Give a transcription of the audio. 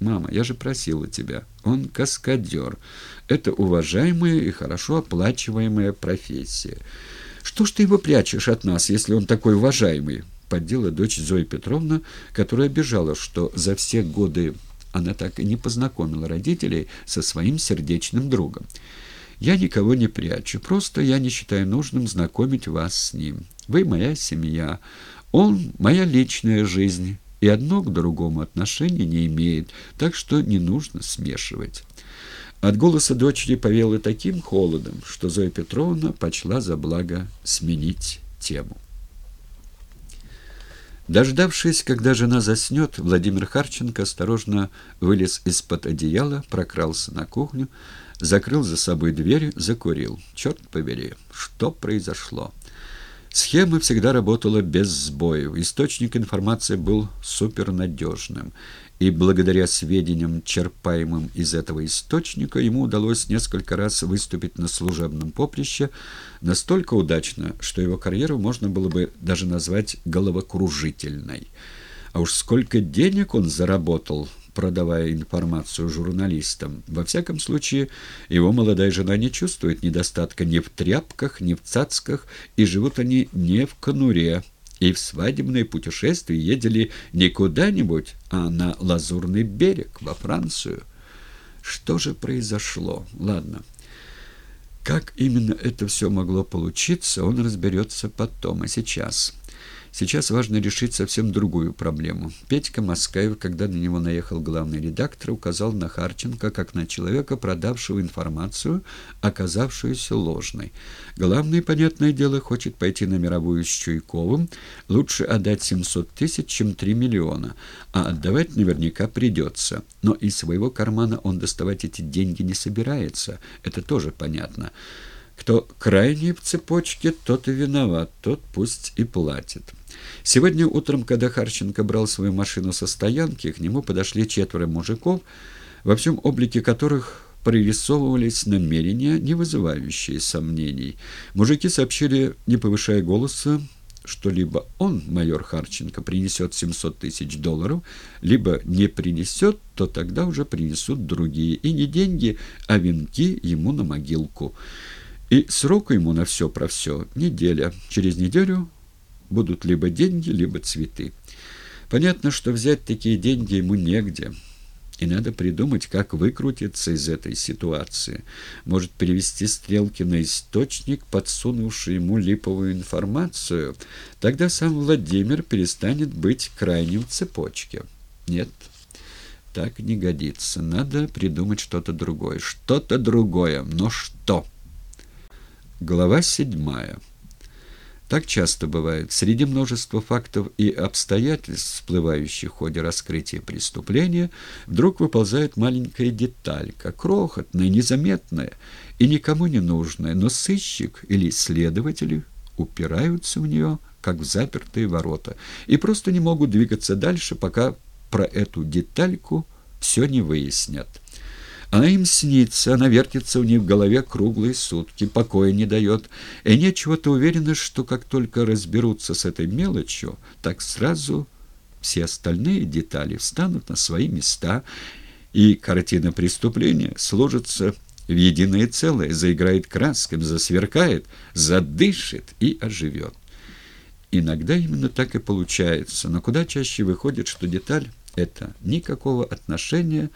«Мама, я же просила тебя. Он каскадер. Это уважаемая и хорошо оплачиваемая профессия. Что ж ты его прячешь от нас, если он такой уважаемый?» Поддела дочь Зоя Петровна, которая обижала, что за все годы она так и не познакомила родителей со своим сердечным другом. «Я никого не прячу, просто я не считаю нужным знакомить вас с ним. Вы моя семья, он моя личная жизнь» и одно к другому отношения не имеет, так что не нужно смешивать. От голоса дочери повело таким холодом, что Зоя Петровна почла за благо сменить тему. Дождавшись, когда жена заснет, Владимир Харченко осторожно вылез из-под одеяла, прокрался на кухню, закрыл за собой дверь, закурил. Черт побери, что произошло? Схема всегда работала без сбоев, источник информации был супернадежным, и благодаря сведениям, черпаемым из этого источника, ему удалось несколько раз выступить на служебном поприще. Настолько удачно, что его карьеру можно было бы даже назвать головокружительной. А уж сколько денег он заработал – продавая информацию журналистам. Во всяком случае, его молодая жена не чувствует недостатка ни в тряпках, ни в цацках, и живут они не в конуре. И в свадебное путешествие ездили не куда-нибудь, а на Лазурный берег, во Францию. Что же произошло? Ладно. Как именно это все могло получиться, он разберется потом, а сейчас... Сейчас важно решить совсем другую проблему. Петька Москаев, когда на него наехал главный редактор, указал на Харченко как на человека, продавшего информацию, оказавшуюся ложной. Главный, понятное дело, хочет пойти на мировую с Чуйковым. Лучше отдать 700 тысяч, чем 3 миллиона. А отдавать наверняка придется. Но из своего кармана он доставать эти деньги не собирается. Это тоже понятно. Кто крайний в цепочке, тот и виноват, тот пусть и платит. Сегодня утром, когда Харченко брал свою машину со стоянки, к нему подошли четверо мужиков, во всем облике которых прорисовывались намерения, не вызывающие сомнений. Мужики сообщили, не повышая голоса, что либо он, майор Харченко, принесет 700 тысяч долларов, либо не принесет, то тогда уже принесут другие. И не деньги, а венки ему на могилку. И сроку ему на все про все неделя. Через неделю будут либо деньги, либо цветы. Понятно, что взять такие деньги ему негде. И надо придумать, как выкрутиться из этой ситуации. Может, перевести стрелки на источник, подсунувший ему липовую информацию. Тогда сам Владимир перестанет быть крайним в цепочке. Нет, так не годится. Надо придумать что-то другое. Что-то другое. Но что? Глава седьмая. Так часто бывает. Среди множества фактов и обстоятельств, всплывающих в ходе раскрытия преступления, вдруг выползает маленькая деталька, крохотная, незаметная и никому не нужная, но сыщик или следователи упираются в нее, как в запертые ворота, и просто не могут двигаться дальше, пока про эту детальку все не выяснят. Она им снится, она вертится у них в голове круглые сутки, покоя не дает. И они чего-то уверены, что как только разберутся с этой мелочью, так сразу все остальные детали встанут на свои места, и картина преступления сложится в единое целое, заиграет красками, засверкает, задышит и оживет. Иногда именно так и получается, но куда чаще выходит, что деталь это никакого отношения